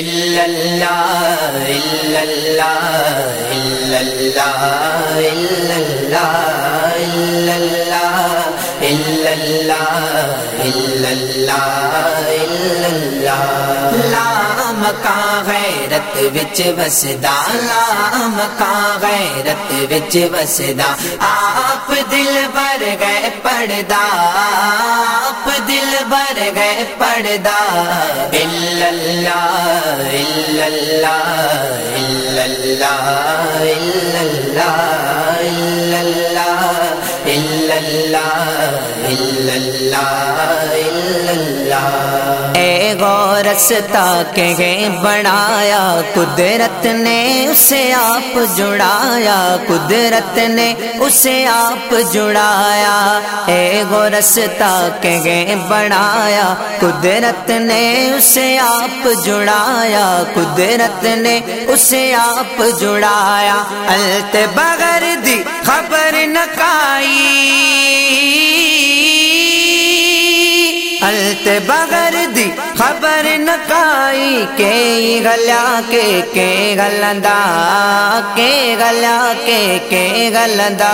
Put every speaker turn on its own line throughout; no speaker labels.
الا اللہ الا اللہ الا اللہ الا اللہ الا اللہ الا اللہ الا اللہ لام کا غیرت وچ وسدا لام کا غیرت وچ وسدا آپ دل بھر گئے پڑدا آپ دل بھر گئے پڑدا الا اللہ الا اللہ الا اللہ الا اللہ الا اللہ اللہ
اے غورستا کے گئے بڑھایا، قدرت نے اسے آپ جڑایا، قدرت نے اسے آپ جڑایا۔ اے غورستا کے گئے بڑھایا، قدرت نے اسے آپ جڑایا، قدرت نے اسے آپ جڑایا۔ الت بغیر دی خبر نکائی تے بغیر دی خبر نکائی کے گلا کے کے گلدا کے گلا کے کے
گلدا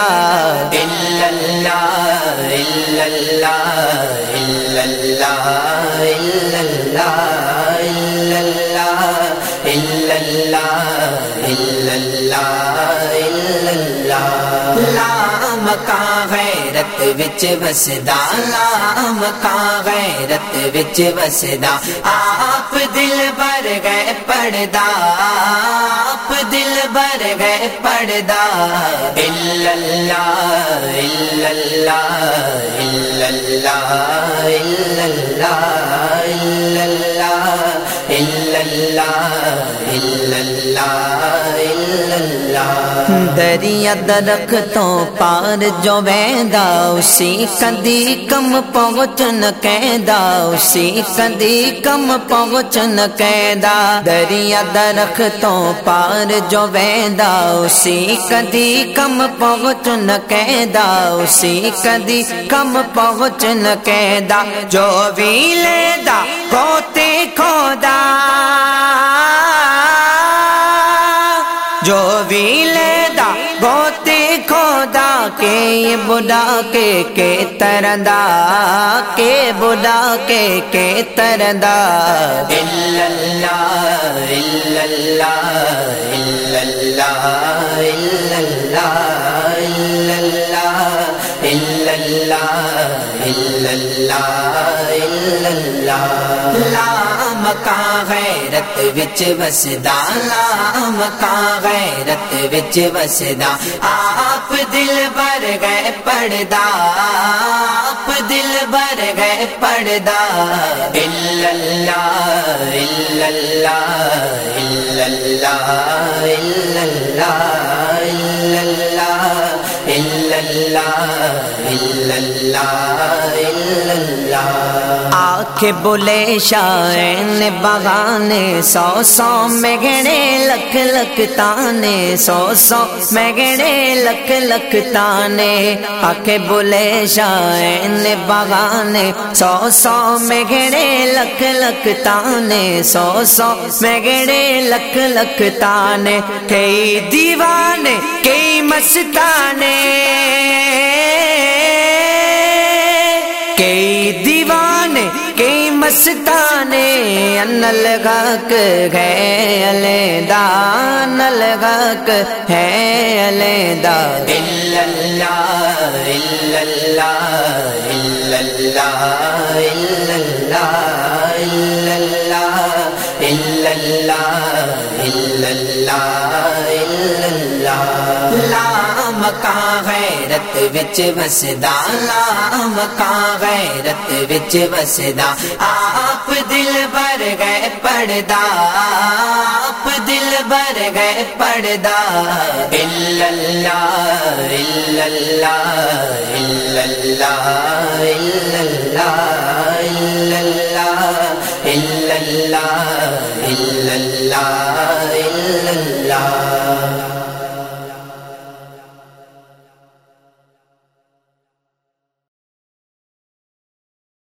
اللہ اللہ اللہ اللہ اللہ اللہ اللہ ہے وچ وسدا لام کا غیرت وچ وسدا آپ دل بھر گئے پڑدا آپ دل بھر گئے پڑدا اللہ اللہ اللہ اللہ اللہ
دریا درختوں پار جو ویندا اسی کدی کم پہنچن قیدا، اسی کدی کم پہنچن قیدا۔ دریا درختوں پار جو ویندا اسی کدی کم پہنچن قیدا۔ اسی کدی کم پہنچن قیدا۔ جو وی لیندا کو کے یہ بڑا کے کے تردا کے بڑا کے کے تردا
الا اللہ اللہ اللہ اللہ اللہ اللہ اللہ الا غیرت وچ وسدا لام کا غیرت وچ وسدا آپ دل بھر گئے پڑدا آپ دل بھر گئے پڑدا الا اللہ الا اللہ الا اللہ الا اللہ الا اللہ الا
بولے شائن بغانے سو سو میں گھڑے لکھ لکھ تانے سو سو میں گھڑے لکھ لکھ تانے۔ آنکھ بولے شائن بغانے سو سو میں گھڑے لکھ لکھ تانے۔ سو سو میں گھڑے لکھ لکھ تانے، کئی دیوانے، کئی مستانے۔ کئی دیوانے کئی مستانے ان لگاک ہے علیدا ان لگاک ہے علیدا
الا اللہ الا اللہ اللہ اللہ اللہ اللہ اللہ اللہ لام کا غیرت وچ وسدا لام کا غیرت وچ وسدا آپ دل بھر گئے پڑدا آپ دل بھر گئے پڑدا الا اللہ الا اللہ الا اللہ الا اللہ الا اللہ الا اللہ الا اللہ